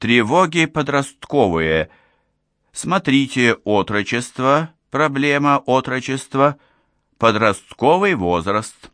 Тревоги подростковые. Смотрите отрочество, проблема отрочества, подростковый возраст.